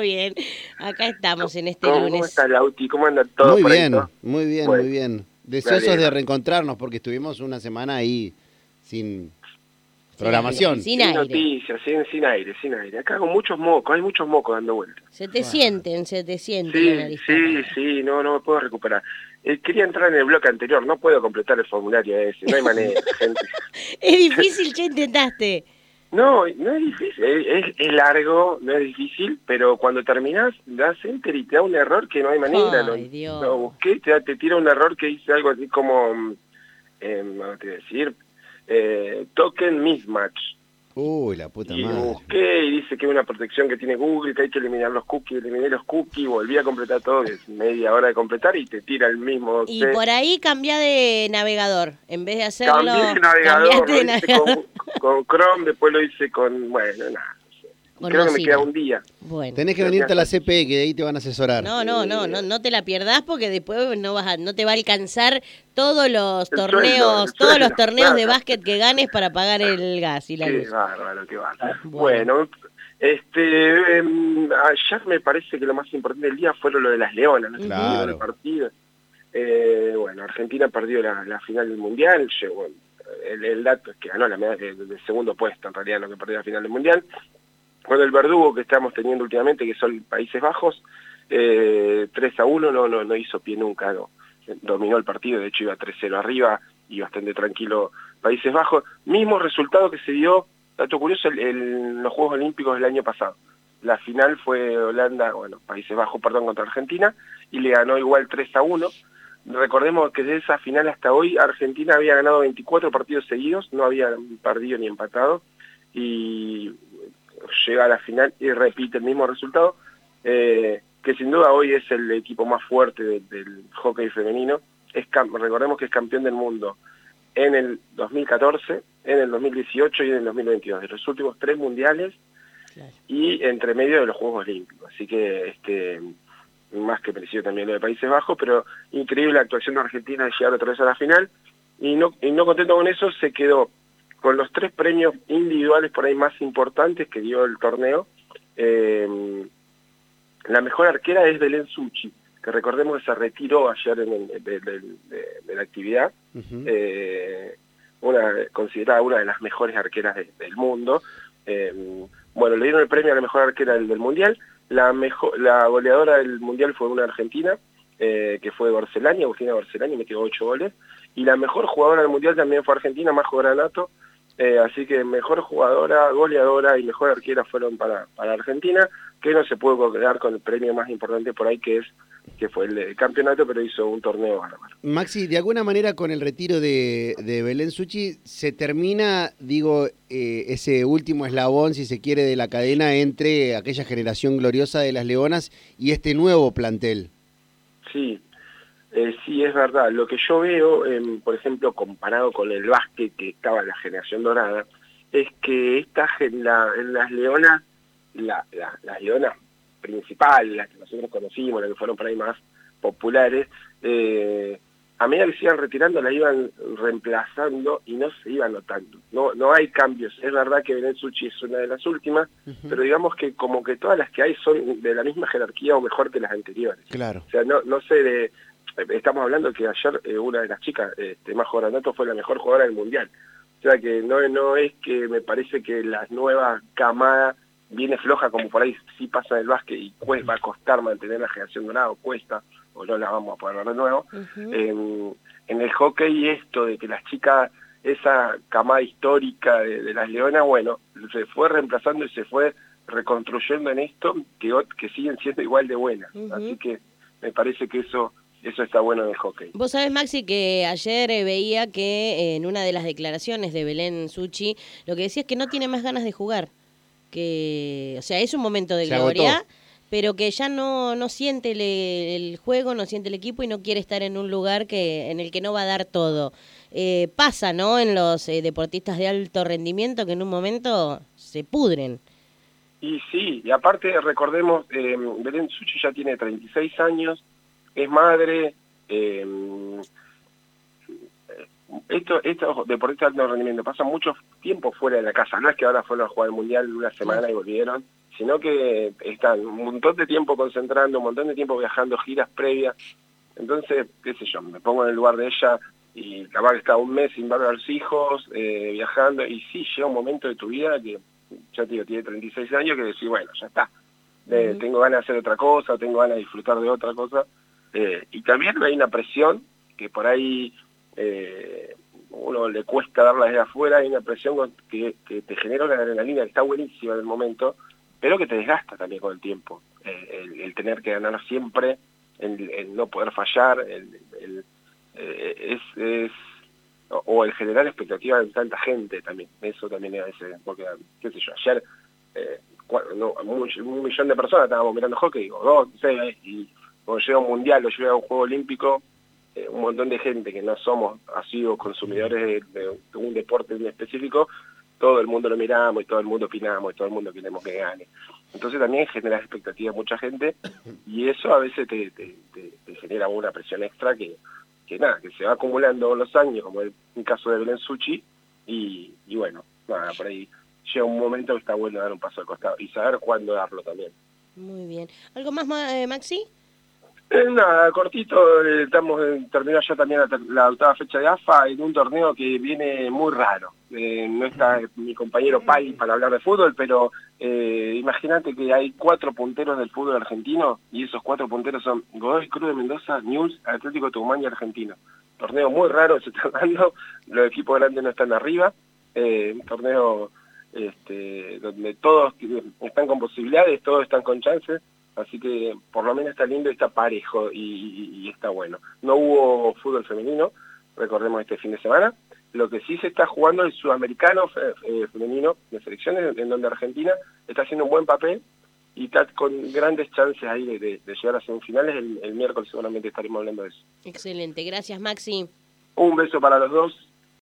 Bien, acá estamos en este ¿Cómo, lunes. ¿Cómo está Lauti? ¿Cómo anda todo Muy bien, muy bien, Bueno, muy bien. Deseosos de reencontrarnos porque estuvimos una semana ahí sin programación. Sin Sin aire. noticias, sin, sin aire, sin aire. Acá con muchos mocos, hay muchos mocos dando vueltas. Se te sienten, se te siente la Sí, nariz sí, tapada. sí, no, no me puedo recuperar. Eh, quería entrar en el bloque anterior, no puedo completar el formulario ese, no hay manera, gente. Es difícil, ya intentaste. No, no es difícil, es, es- es largo, no es difícil, pero cuando terminás, das enter y te da un error que no hay manera. Ay, lo, Dios. lo busqué, te, da- te tira un error que dice algo así como, eh, ¿cómo te voy a decir? Eh, token mismatch. Uy, la puta Y madre. busqué y dice que es una protección que tiene Google, que hay que eliminar los cookies, eliminé los cookies, volví a completar todo, que es media hora de completar y te tira el mismo. Y test. por ahí cambia de navegador. En vez de hacerlo, Cambié de navegador, cambiaste de lo hice navegador. Con, Chrome, después lo hice con, bueno, nada. no sé. Con Creo que me queda un día. Bueno. Tenés que venirte a la CPE que de ahí te van a asesorar. No, no, no, no, no te la pierdas porque después no vas a, no te va a alcanzar todos los El torneos, sueldo, todos los torneos de básquet que ganes para pagar el gas y la Qué luz. bárbaro, qué bárbaro. Bueno. Bueno, este, em, ayer me parece que lo más importante del día fue lo de las leonas, ¿no? Claro. El partido. Eh, bueno, Argentina perdió la, la final del Mundial, llegó, el, dato es que ganó la medalla segundo puesto, en realidad, lo que perdió la final del Mundial. Con el verdugo que estamos teniendo últimamente, que son Países Bajos, eh, 3 a 1, no, no, no hizo pie nunca, no. dominó el partido, de hecho iba 3-0 arriba y bastante tranquilo Países Bajos. Mismo resultado que se dio, dato curioso, en los Juegos Olímpicos del año pasado. La final fue Holanda, bueno, Países Bajos, perdón, contra Argentina, y le ganó igual 3 a 1. Recordemos que de esa final hasta hoy Argentina había ganado 24 partidos seguidos, no había perdido ni empatado, y llega a la final y repite el mismo resultado, eh, que sin duda hoy es el equipo más fuerte de- del hockey femenino. Es recordemos que es campeón del mundo en el 2014, en el 2018 y en el 2022, de los últimos tres mundiales y entre medio de los Juegos Olímpicos. Así que este más que merecido también lo de Países Bajos, pero increíble la actuación de Argentina de llegar otra vez a la final y no, y no contento con eso se quedó con los tres premios individuales por ahí más importantes que dio el torneo. Eh, la mejor arquera es Belén Suchi, que recordemos que se retiró ayer en el- de, de- de- de la actividad eh, una considerada una de las mejores arqueras de- del mundo. Eh, bueno, le dieron el premio a la mejor arquera del, del mundial. La mejor, la goleadora del mundial fue una argentina, eh, que fue Gorcelani, Agustina Gorcelani, metió ocho goles. Y la mejor jugadora del mundial también fue argentina, Majo Granato. Eh, así que mejor jugadora, goleadora y mejor arquera fueron para, para Argentina, que no se pudo quedar con el premio más importante por ahí, que es que fue el campeonato, pero hizo un torneo bárbaro. Maxi, de alguna manera con el retiro de, de Belén Suchi se termina, digo, eh, ese último eslabón, si se quiere, de la cadena entre aquella generación gloriosa de las Leonas y este nuevo plantel. Sí, eh, sí, es verdad. Lo que yo veo, em, por ejemplo, comparado con el básquet que estaba en la generación dorada, es que esta, gen- la, en las leonas, la, la- las leonas principales, las que nosotros conocimos, las que fueron por ahí más populares, eh, a medida que se iban retirando, las iban reemplazando y no se iban notando. No, no hay cambios. Es verdad que Belén Suchi es una de las últimas, pero digamos que como que todas las que hay son de la misma jerarquía o mejor que las anteriores. Claro. O sea, no, no sé de... Estamos hablando que ayer eh, una de las chicas, este, Majo Granato, fue la mejor jugadora del Mundial. O sea que no, no es que me parece que la nueva camada viene floja como por ahí sí pasa el básquet y cue- va a costar mantener la generación dorada o cuesta o no la vamos a poder ver de nuevo. En, en el hockey esto de que las chicas, esa camada histórica de, de las leonas, bueno, se fue reemplazando y se fue reconstruyendo en esto que, que siguen siendo igual de buenas. Así que me parece que eso eso está bueno en el hockey. Vos sabés, Maxi, que ayer eh, veía que eh, en una de las declaraciones de Belén Suchi, lo que decía es que no tiene más ganas de jugar. Que, o sea, es un momento de Se agotó. gloria, pero que ya no, no siente el, el juego, no siente el equipo y no quiere estar en un lugar que en el que no va a dar todo. Eh, pasa, ¿no? En los eh, deportistas de alto rendimiento que en un momento se pudren. Y sí, y aparte recordemos, eh, Belén Suchi ya tiene 36 años, es madre, eh, esto, estos deportistas de alto rendimiento pasan mucho tiempo fuera de la casa, no es que ahora fueron a jugar el mundial una semana y volvieron, sino que están un montón de tiempo concentrando, un montón de tiempo viajando, giras previas. Entonces, qué sé yo, me pongo en el lugar de ella y capaz que está un mes sin ver a los hijos, eh, viajando, y sí, llega un momento de tu vida que, ya te digo, tiene 36 años, que decís, bueno, ya está, eh, tengo ganas de hacer otra cosa, tengo ganas de disfrutar de otra cosa, eh, y también hay una presión que por ahí uno le cuesta darla desde afuera, hay una presión que, te genera una adrenalina que está buenísima en el momento, pero que te desgasta también con el tiempo, el, tener que ganar siempre, el, no poder fallar, el eh, es, es o, el generar expectativas de tanta gente también, eso también es ese, porque, qué sé yo, ayer eh, un, millón de personas estábamos mirando hockey, o dos, seis, y cuando llega un mundial o llega un juego olímpico, eh, un montón de gente que no somos así consumidores de, un deporte en específico, todo el mundo lo miramos y todo el mundo opinamos y todo el mundo queremos que gane. Entonces también genera expectativas mucha gente y eso a veces te, genera una presión extra que, que nada, que se va acumulando los años, como el, caso de Belén Suchi, y, y bueno, nada, por ahí llega un momento que está bueno dar un paso al costado y saber cuándo darlo también. Muy bien. ¿Algo más, eh, Maxi? Eh, nada, cortito, eh, estamos terminó ya también la, octava fecha de AFA en un torneo que viene muy raro. Eh, no está mi compañero Pai para hablar de fútbol, pero imagínate que hay cuatro punteros del fútbol argentino y esos cuatro punteros son Godoy Cruz de Mendoza, News, Atlético Tucumán y Argentino. Torneo muy raro se está dando, los equipos grandes no están arriba, un torneo este, donde todos están con posibilidades, todos están con chances Así que por lo menos está lindo y está parejo y, está bueno. No hubo fútbol femenino, recordemos este fin de semana. Lo que sí se está jugando es sudamericano eh, femenino de selecciones, en donde Argentina está haciendo un buen papel y está con grandes chances ahí de, llegar a semifinales. El, el miércoles seguramente estaremos hablando de eso. Excelente, gracias Maxi. Un beso para los dos